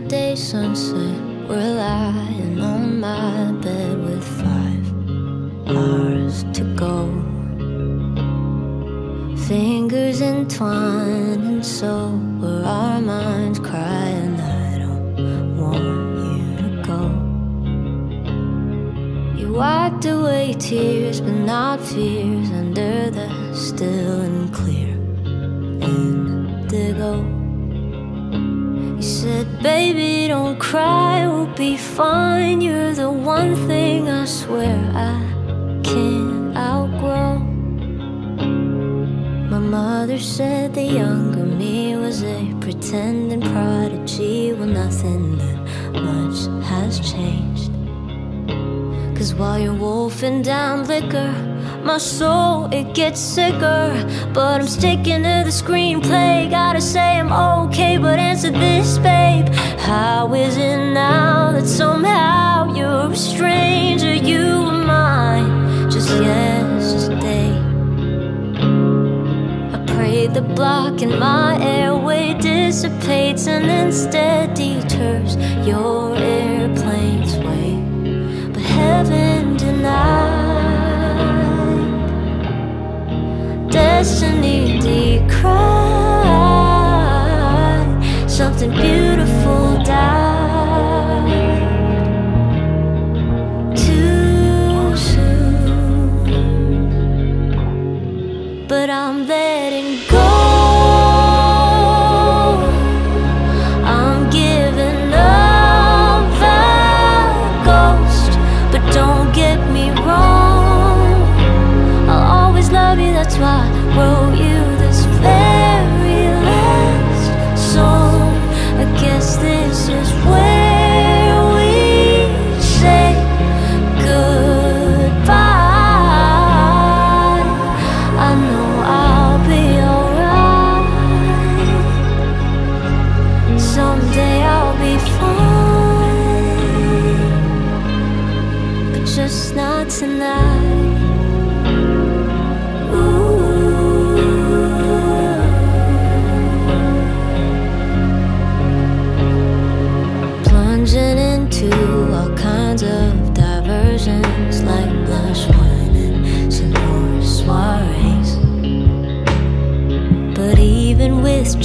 Saturday sunset, we're lying on my bed with five hours to go. Fingers entwined, and so were our minds crying. I don't want you to go. You wiped away tears, but not fears, under the still and clear Baby, don't cry, we'll be fine. You're the one thing I swear I can't outgrow. My mother said the younger me was a pretending prodigy. Well, nothing that much has changed. Cause while you're wolfing down liquor, my soul it gets sicker. But I'm sticking to the screenplay. Gotta say I'm okay, but answer this, babe. How is it now that somehow you're a stranger? You were mine just yesterday. I pray the block in my airway dissipates and instead deters your airplane's something beautiful died too soon. But I'm letting go. I'm giving up that ghost, but don't get me wrong. I'll always love you, that's why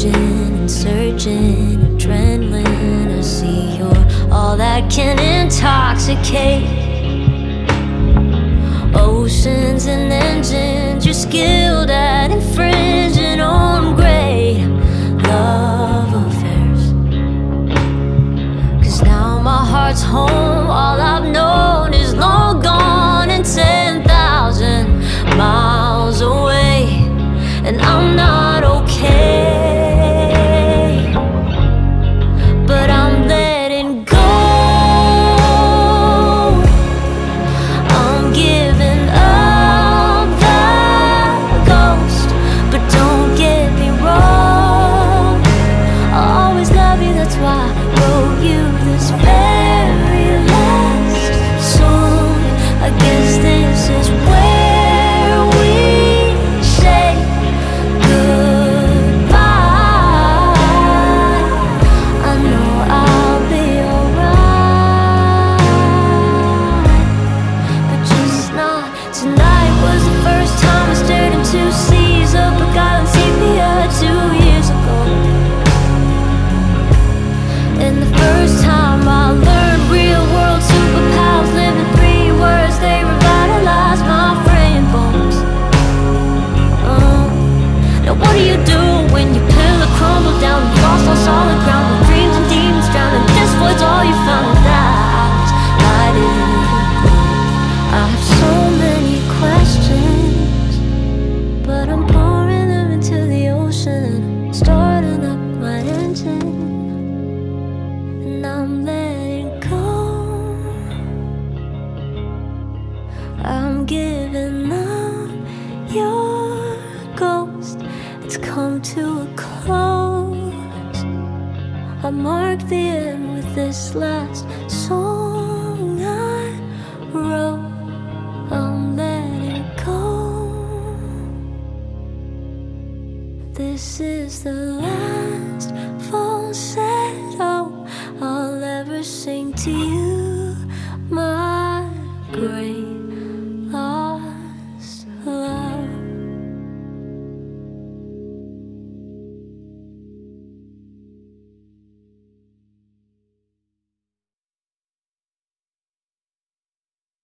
gin and surging adrenaline, I see you're all that can intoxicate. Oceans and engines, you're skilled at infringing on great love affairs. Cause now my heart's home, all I've ghost. It's come to a close. I mark the end with this last song I wrote. I'm letting go. This is the last